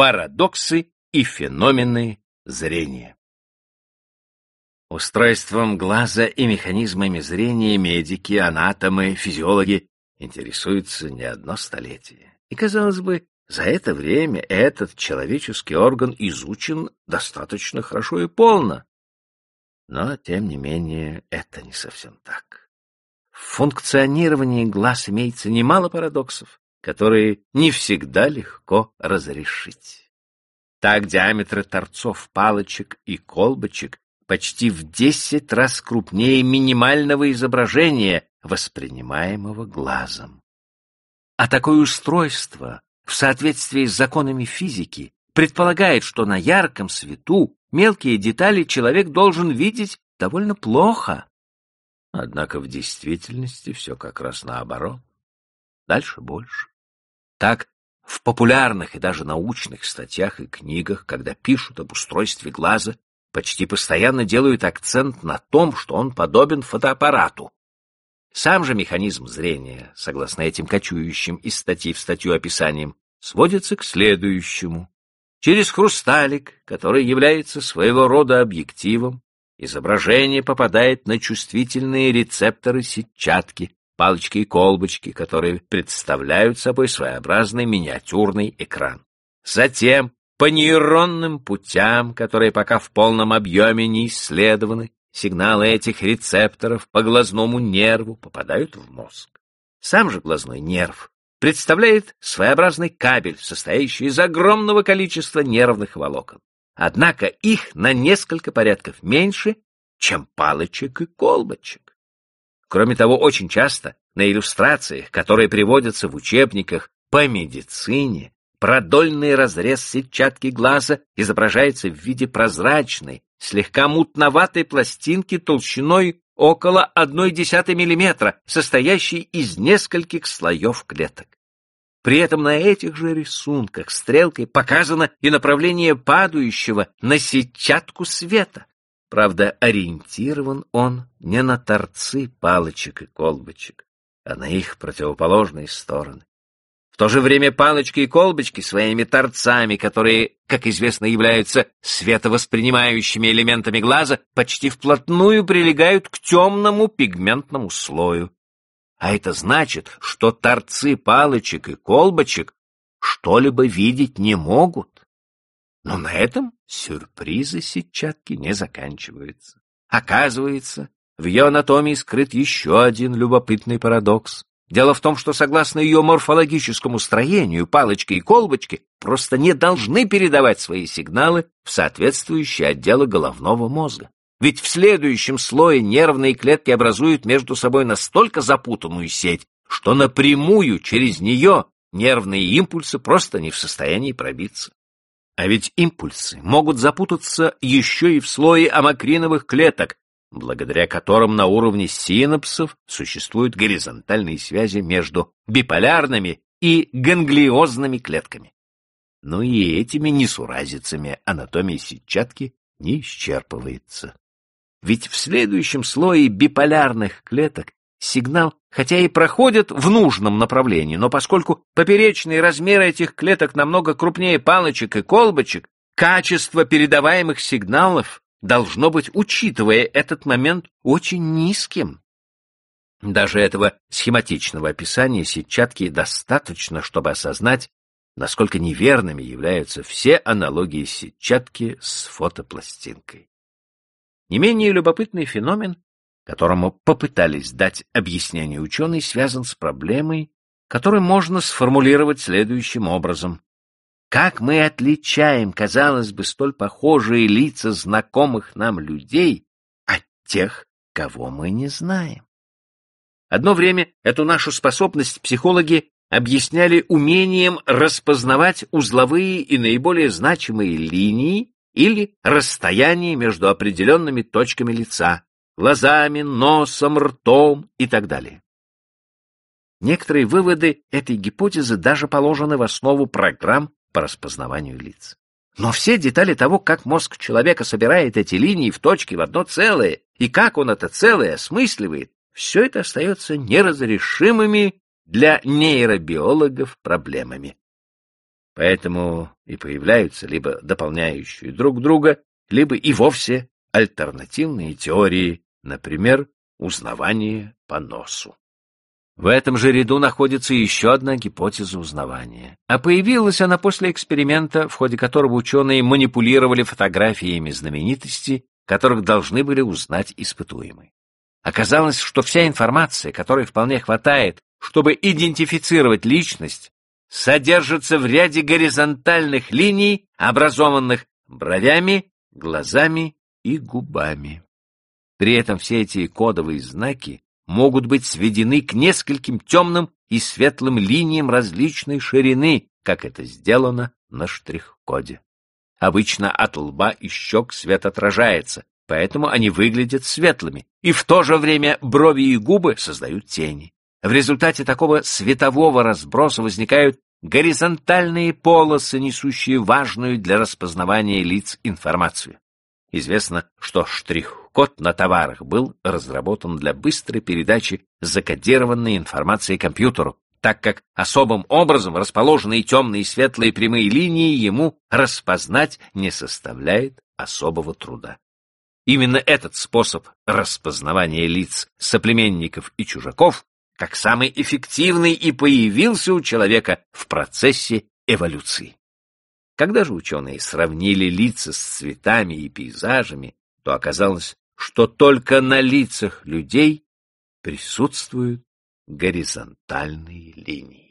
Парадоксы и феномены зрения. Устройством глаза и механизмами зрения медики, анатомы, физиологи интересуются не одно столетие. И, казалось бы, за это время этот человеческий орган изучен достаточно хорошо и полно. Но, тем не менее, это не совсем так. В функционировании глаз имеется немало парадоксов, которые не всегда легко разрешить. Так диаметры торцов палочек и колбочек почти в десять раз крупнее минимального изображения, воспринимаемого глазом. А такое устройство, в соответствии с законами физики, предполагает, что на ярком свету мелкие детали человек должен видеть довольно плохо. Однако в действительности все как раз наоборот. Дальше больше. Так, в популярных и даже научных статьях и книгах, когда пишут об устройстве глаза, почти постоянно делают акцент на том, что он подобен фотоаппарату. Сам же механизм зрения, согласно этим кочующим из статьи в статью описаниям, сводится к следующему. Через хрусталик, который является своего рода объективом, изображение попадает на чувствительные рецепторы сетчатки, палочки и колбочки, которые представляют собой своеобразный миниатюрный экран. Затем по нейронным путям, которые пока в полном объеме не исследованы, сигналы этих рецепторов по глазному нерву попадают в мозг. Сам же глазной нерв представляет своеобразный кабель, состоящий из огромного количества нервных волокон. Однако их на несколько порядков меньше, чем палочек и колбочек. Кроме того, очень часто на иллюстрациях, которые приводятся в учебниках по медицине, Продольный разрез сетчатки глаза изображается в виде прозрачной, слегка мутноватой пластинки толщиной около 0,1 мм, состоящей из нескольких слоев клеток. При этом на этих же рисунках стрелкой показано и направление падающего на сетчатку света. Правда, ориентирован он не на торцы палочек и колбочек, а на их противоположные стороны то же время палочки и колбочки своими торцами, которые, как известно, являются световоспринимающими элементами глаза, почти вплотную прилегают к темному пигментному слою. А это значит, что торцы палочек и колбочек что-либо видеть не могут. Но на этом сюрпризы сетчатки не заканчиваются. Оказывается, в ее анатомии скрыт еще один любопытный парадокс. Дело в том, что согласно ее морфологическому строению, палочки и колбочки просто не должны передавать свои сигналы в соответствующие отделы головного мозга. Ведь в следующем слое нервные клетки образуют между собой настолько запутанную сеть, что напрямую через нее нервные импульсы просто не в состоянии пробиться. А ведь импульсы могут запутаться еще и в слое амакриновых клеток, благодаря которым на уровне синапсов существуют горизонтальные связи между биполярными и ганглиозными клетками. Но и этими несуразицами анатомия сетчатки не исчерпывается. Ведь в следующем слое биполярных клеток сигнал, хотя и проходит в нужном направлении, но поскольку поперечные размеры этих клеток намного крупнее палочек и колбочек, качество передаваемых сигналов должно быть, учитывая этот момент, очень низким. Даже этого схематичного описания сетчатки достаточно, чтобы осознать, насколько неверными являются все аналогии сетчатки с фотопластинкой. Не менее любопытный феномен, которому попытались дать объяснение ученые, связан с проблемой, которую можно сформулировать следующим образом. Как мы отличаем, казалось бы, столь похожие лица знакомых нам людей от тех, кого мы не знаем? Одно время эту нашу способность психологи объясняли умением распознавать узловые и наиболее значимые линии или расстояние между определенными точками лица, глазами, носом, ртом и так далее. Некоторые выводы этой гипотезы даже положены в основу программ по распознаванию лиц. Но все детали того, как мозг человека собирает эти линии в точки в одно целое, и как он это целое осмысливает, все это остается неразрешимыми для нейробиологов проблемами. Поэтому и появляются либо дополняющие друг друга, либо и вовсе альтернативные теории, например, узнавание по носу. В этом же ряду находится еще одна гипотеза узнавания. А появилась она после эксперимента, в ходе которого ученые манипулировали фотографиями знаменитостей, которых должны были узнать испытуемые. Оказалось, что вся информация, которой вполне хватает, чтобы идентифицировать личность, содержится в ряде горизонтальных линий, образованных бровями, глазами и губами. При этом все эти кодовые знаки могут быть сведены к нескольким темным и светлым линиям различной ширины, как это сделано на штрих-коде. Обычно от лба и щек свет отражается, поэтому они выглядят светлыми, и в то же время брови и губы создают тени. В результате такого светового разброса возникают горизонтальные полосы, несущие важную для распознавания лиц информацию. Известно, что штрих-код на товарах был разработан для быстрой передачи закодированной информации компьютеру, так как особым образом расположенные темные и светлые прямые линии ему распознать не составляет особого труда. Именно этот способ распознавания лиц соплеменников и чужаков как самый эффективный и появился у человека в процессе эволюции. Когда же ученые сравнили лица с цветами и пейзажами, то оказалось, что только на лицах людей присутствуют горизонтальные линии.